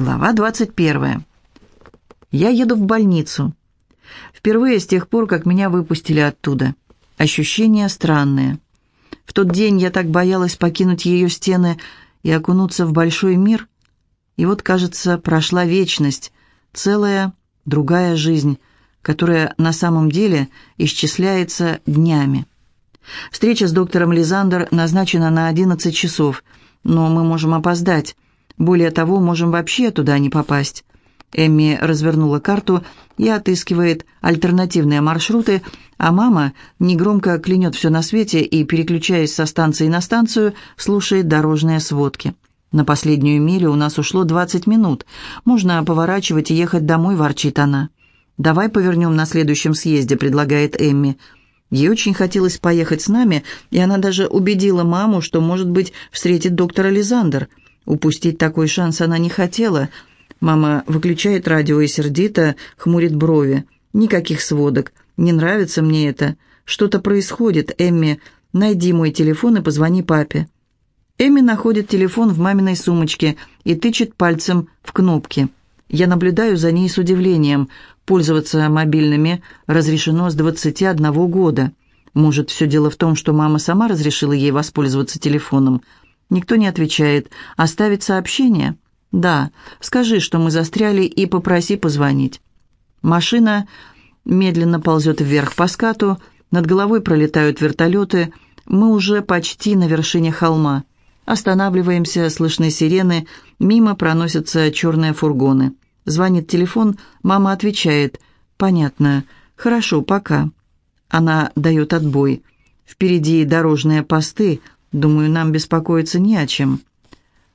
Глава 21. Я еду в больницу. Впервые с тех пор, как меня выпустили оттуда. Ощущения странные. В тот день я так боялась покинуть ее стены и окунуться в большой мир. И вот, кажется, прошла вечность, целая другая жизнь, которая на самом деле исчисляется днями. Встреча с доктором Лизандер назначена на 11 часов, но мы можем опоздать. Более того, можем вообще туда не попасть. Эмми развернула карту и отыскивает альтернативные маршруты, а мама негромко клянет все на свете и, переключаясь со станции на станцию, слушает дорожные сводки. «На последнюю милю у нас ушло 20 минут. Можно поворачивать и ехать домой», – ворчит она. «Давай повернем на следующем съезде», – предлагает Эмми. Ей очень хотелось поехать с нами, и она даже убедила маму, что, может быть, встретит доктора Лизандер – Упустить такой шанс она не хотела. Мама выключает радио и сердито хмурит брови. Никаких сводок. Не нравится мне это. Что-то происходит, Эмми. Найди мой телефон и позвони папе. Эмми находит телефон в маминой сумочке и тычет пальцем в кнопки. Я наблюдаю за ней с удивлением. Пользоваться мобильными разрешено с 21 года. Может, все дело в том, что мама сама разрешила ей воспользоваться телефоном. Никто не отвечает. Оставить сообщение? Да. Скажи, что мы застряли, и попроси позвонить. Машина медленно ползет вверх по скату, над головой пролетают вертолеты. Мы уже почти на вершине холма. Останавливаемся, слышны сирены, мимо проносятся черные фургоны. Звонит телефон, мама отвечает. «Понятно. Хорошо, пока». Она дает отбой. Впереди дорожные посты, Думаю, нам беспокоиться не о чем.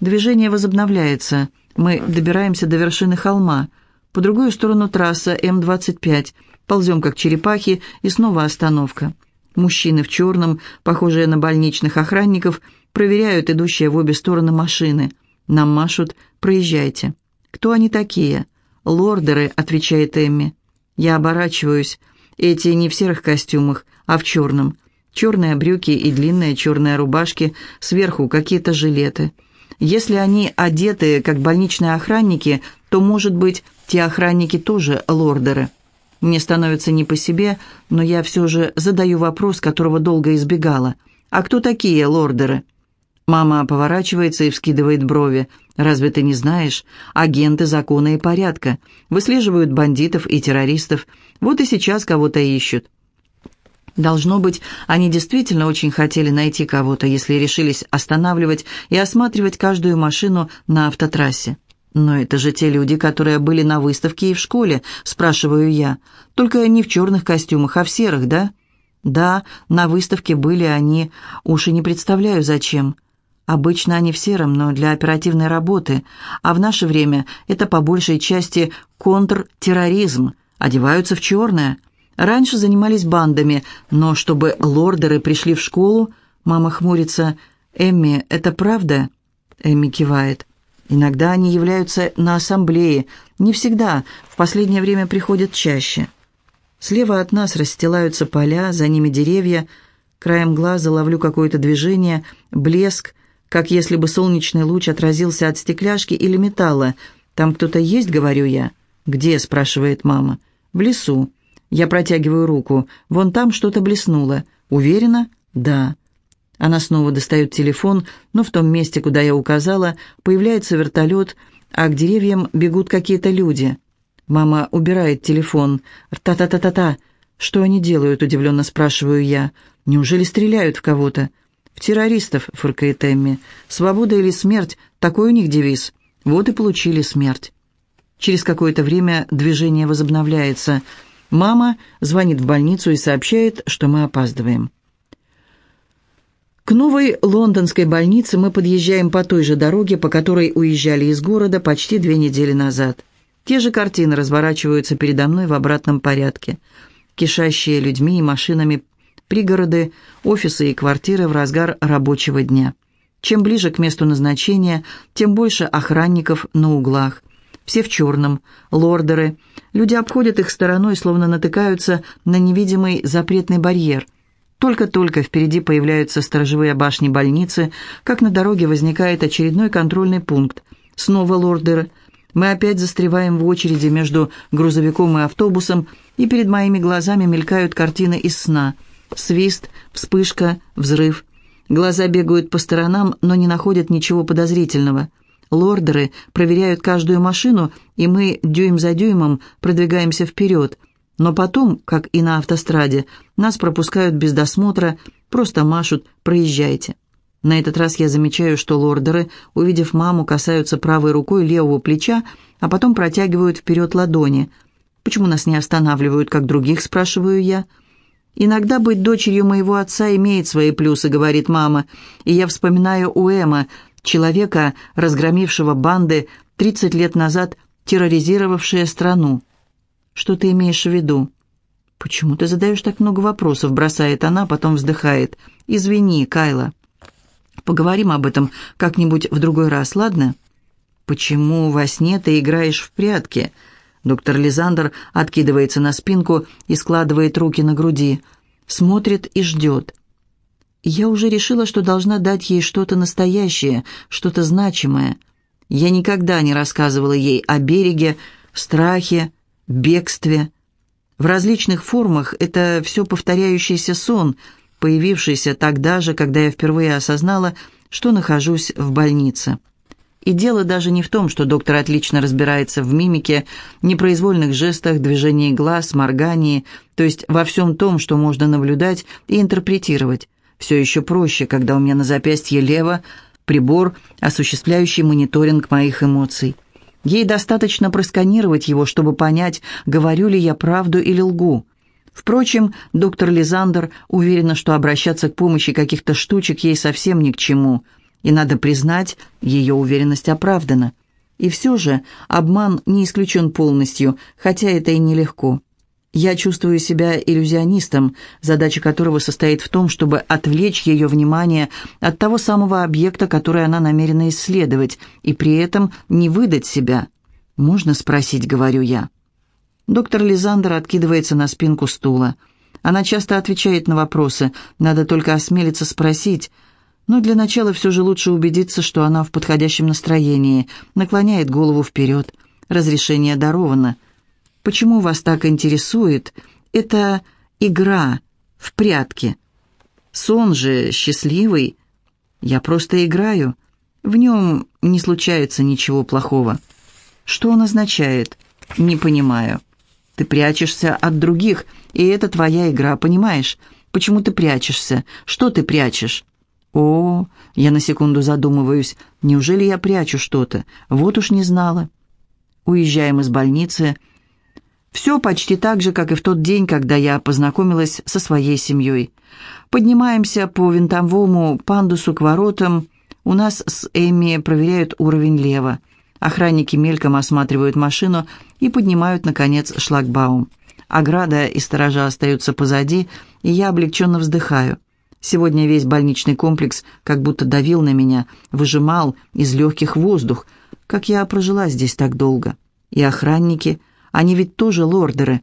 Движение возобновляется. Мы добираемся до вершины холма. По другую сторону трасса М-25. Ползем, как черепахи, и снова остановка. Мужчины в черном, похожие на больничных охранников, проверяют идущие в обе стороны машины. Нам машут «Проезжайте». «Кто они такие?» «Лордеры», — отвечает Эмми. Я оборачиваюсь. Эти не в серых костюмах, а в черном. Черные брюки и длинные черные рубашки, сверху какие-то жилеты. Если они одеты, как больничные охранники, то, может быть, те охранники тоже лордеры. Мне становится не по себе, но я все же задаю вопрос, которого долго избегала. «А кто такие лордеры?» Мама поворачивается и вскидывает брови. «Разве ты не знаешь? Агенты закона и порядка. Выслеживают бандитов и террористов. Вот и сейчас кого-то ищут. Должно быть, они действительно очень хотели найти кого-то, если решились останавливать и осматривать каждую машину на автотрассе. «Но это же те люди, которые были на выставке и в школе», – спрашиваю я. «Только не в черных костюмах, а в серых, да?» «Да, на выставке были они. Уж и не представляю, зачем. Обычно они в сером, но для оперативной работы. А в наше время это по большей части контртерроризм. Одеваются в черное». Раньше занимались бандами, но чтобы лордеры пришли в школу, мама хмурится. «Эмми, это правда?» Эмми кивает. «Иногда они являются на ассамблее. Не всегда. В последнее время приходят чаще». Слева от нас расстилаются поля, за ними деревья. Краем глаза ловлю какое-то движение, блеск, как если бы солнечный луч отразился от стекляшки или металла. «Там кто-то есть?» — говорю я. «Где?» — спрашивает мама. «В лесу». Я протягиваю руку. Вон там что-то блеснуло. Уверена? Да. Она снова достает телефон, но в том месте, куда я указала, появляется вертолет, а к деревьям бегут какие-то люди. Мама убирает телефон. «Та-та-та-та-та!» «Что они делают?» – удивленно спрашиваю я. «Неужели стреляют в кого-то?» «В террористов», – фыркает Эмми. «Свобода или смерть – такой у них девиз. Вот и получили смерть». Через какое-то время движение возобновляется – Мама звонит в больницу и сообщает, что мы опаздываем. К новой лондонской больнице мы подъезжаем по той же дороге, по которой уезжали из города почти две недели назад. Те же картины разворачиваются передо мной в обратном порядке. Кишащие людьми и машинами пригороды, офисы и квартиры в разгар рабочего дня. Чем ближе к месту назначения, тем больше охранников на углах. Все в черном, лордеры – Люди обходят их стороной, словно натыкаются на невидимый запретный барьер. Только-только впереди появляются сторожевые башни больницы, как на дороге возникает очередной контрольный пункт. Снова лордеры. Мы опять застреваем в очереди между грузовиком и автобусом, и перед моими глазами мелькают картины из сна. Свист, вспышка, взрыв. Глаза бегают по сторонам, но не находят ничего подозрительного. Лордеры проверяют каждую машину, и мы дюйм за дюймом продвигаемся вперед. Но потом, как и на автостраде, нас пропускают без досмотра, просто машут «проезжайте». На этот раз я замечаю, что лордеры, увидев маму, касаются правой рукой левого плеча, а потом протягивают вперед ладони. «Почему нас не останавливают, как других?» – спрашиваю я. «Иногда быть дочерью моего отца имеет свои плюсы», – говорит мама. И я вспоминаю Уэма, человека, разгромившего банды, 30 лет назад терроризировавшие страну. «Что ты имеешь в виду?» «Почему ты задаешь так много вопросов?» – бросает она, потом вздыхает. «Извини, Кайла». Поговорим об этом как-нибудь в другой раз, ладно? Почему во сне ты играешь в прятки? Доктор Лизандр откидывается на спинку и складывает руки на груди. Смотрит и ждет. Я уже решила, что должна дать ей что-то настоящее, что-то значимое. Я никогда не рассказывала ей о береге, страхе, бегстве. В различных формах это все повторяющийся сон — появившийся тогда же, когда я впервые осознала, что нахожусь в больнице. И дело даже не в том, что доктор отлично разбирается в мимике, непроизвольных жестах, движении глаз, моргании, то есть во всем том, что можно наблюдать и интерпретировать. Все еще проще, когда у меня на запястье лево прибор, осуществляющий мониторинг моих эмоций. Ей достаточно просканировать его, чтобы понять, говорю ли я правду или лгу. Впрочем, доктор Лизандер уверена, что обращаться к помощи каких-то штучек ей совсем ни к чему, и, надо признать, ее уверенность оправдана. И все же обман не исключен полностью, хотя это и нелегко. Я чувствую себя иллюзионистом, задача которого состоит в том, чтобы отвлечь ее внимание от того самого объекта, который она намерена исследовать, и при этом не выдать себя. «Можно спросить», — говорю я. Доктор Лизандер откидывается на спинку стула. Она часто отвечает на вопросы, надо только осмелиться спросить. Но для начала все же лучше убедиться, что она в подходящем настроении, наклоняет голову вперед. Разрешение даровано. Почему вас так интересует? Это игра в прятки. Сон же счастливый. Я просто играю. В нем не случается ничего плохого. Что он означает? Не понимаю. Ты прячешься от других, и это твоя игра, понимаешь? Почему ты прячешься? Что ты прячешь?» «О, я на секунду задумываюсь. Неужели я прячу что-то? Вот уж не знала». Уезжаем из больницы. Все почти так же, как и в тот день, когда я познакомилась со своей семьей. Поднимаемся по винтовому пандусу к воротам. У нас с Эми проверяют уровень лева. Охранники мельком осматривают машину и поднимают, наконец, шлагбаум. Ограда и сторожа остаются позади, и я облегченно вздыхаю. Сегодня весь больничный комплекс как будто давил на меня, выжимал из легких воздух. Как я прожила здесь так долго? И охранники, они ведь тоже лордеры.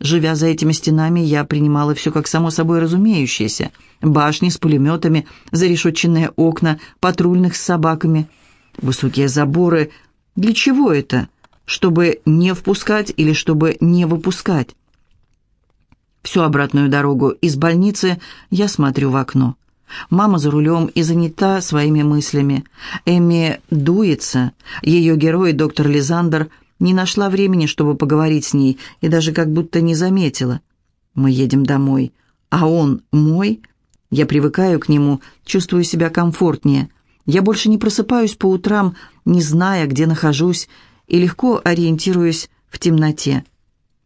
Живя за этими стенами, я принимала все как само собой разумеющееся. Башни с пулеметами, зарешетченные окна, патрульных с собаками, высокие заборы, для чего это? Чтобы не впускать или чтобы не выпускать? Всю обратную дорогу из больницы я смотрю в окно. Мама за рулем и занята своими мыслями. Эми дуется. Ее герой, доктор Лизандер, не нашла времени, чтобы поговорить с ней, и даже как будто не заметила. Мы едем домой. А он мой? Я привыкаю к нему, чувствую себя комфортнее. Я больше не просыпаюсь по утрам, не зная, где нахожусь, и легко ориентируюсь в темноте.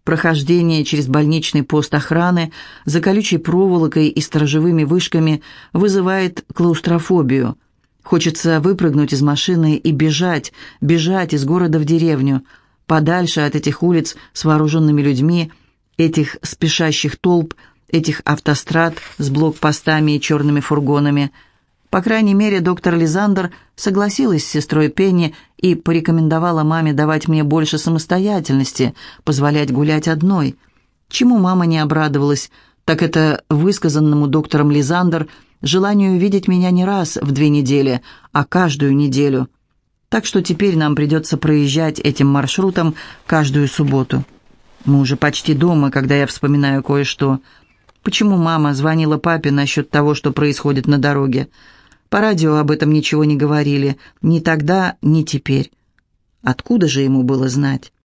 Прохождение через больничный пост охраны за колючей проволокой и сторожевыми вышками вызывает клаустрофобию. Хочется выпрыгнуть из машины и бежать, бежать из города в деревню, подальше от этих улиц с вооруженными людьми, этих спешащих толп, этих автострад с блокпостами и черными фургонами – по крайней мере, доктор Лизандер согласилась с сестрой Пенни и порекомендовала маме давать мне больше самостоятельности, позволять гулять одной. Чему мама не обрадовалась, так это высказанному доктором Лизандер желанию видеть меня не раз в две недели, а каждую неделю. Так что теперь нам придется проезжать этим маршрутом каждую субботу. Мы уже почти дома, когда я вспоминаю кое-что. Почему мама звонила папе насчет того, что происходит на дороге? По радио об этом ничего не говорили. Ни тогда, ни теперь. Откуда же ему было знать?